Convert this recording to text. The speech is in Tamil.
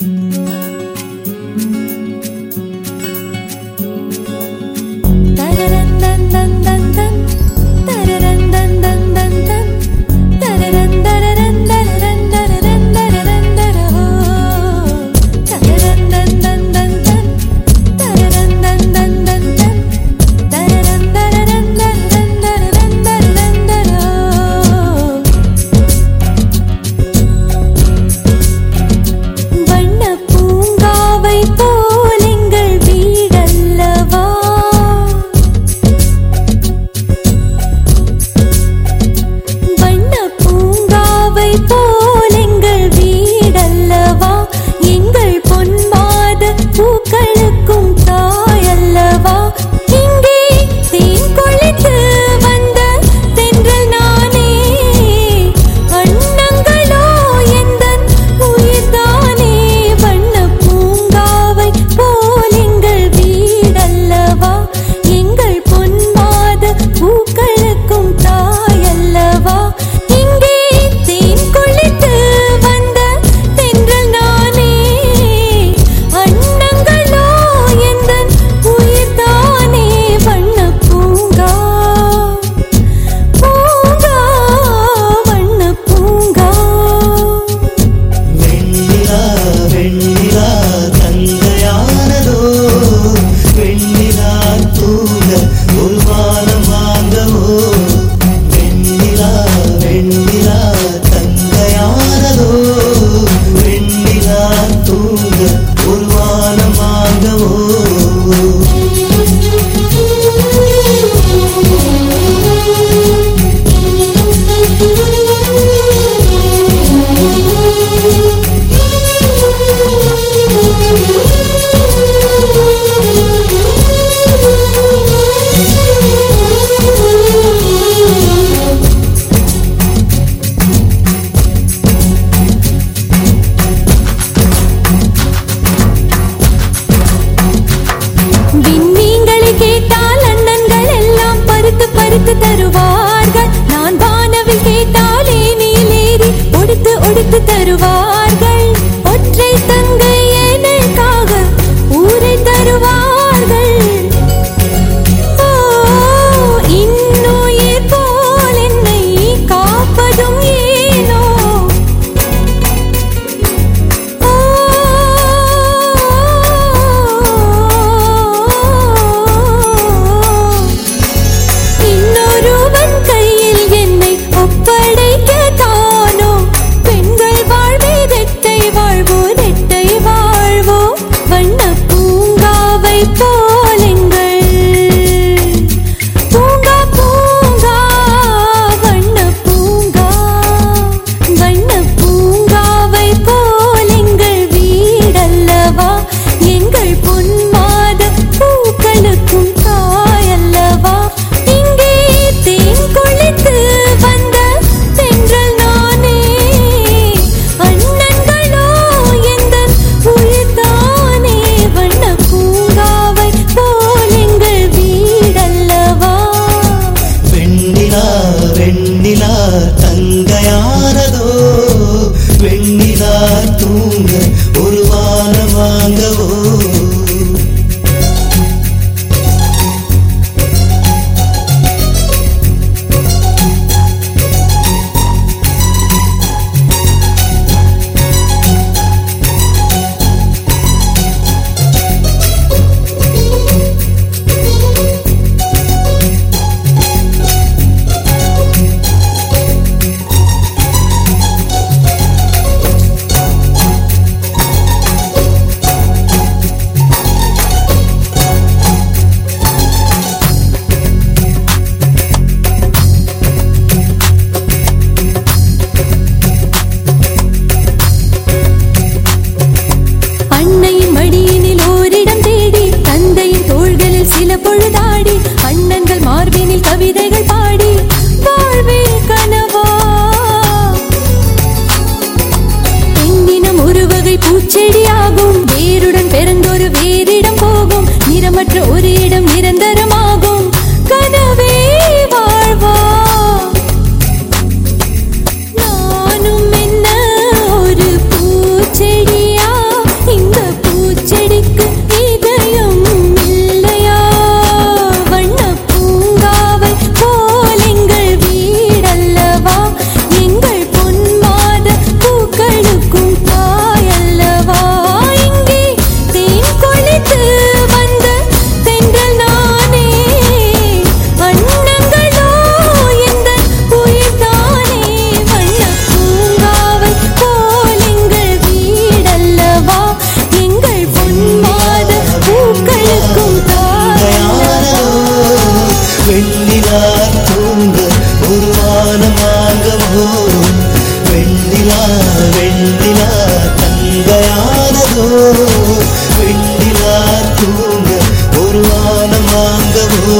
Mm-hmm. Oh. அமைத்து தருவார்கள். நான் வானவில் கேட்டாலே நீலேறி ஒடுத்து ஒடுத்து தருவார். vai பொழுதாடி. அண்ணன்கள் மார்பினில் கவிதைகள் பாடி. வாழ்வே கனவா. பெண்ணினம் ஒரு வகை பூச்செடியாகும். வேருடன் பிறந்தொரு வேறிடம் போகும். நிறமற்ற ஒரு இடம் நிரந்தரம் வெண்ணிலா தந்தையானதோ வெண்ணிலா தூங்க ஒரு வானம் வாங்கவோ?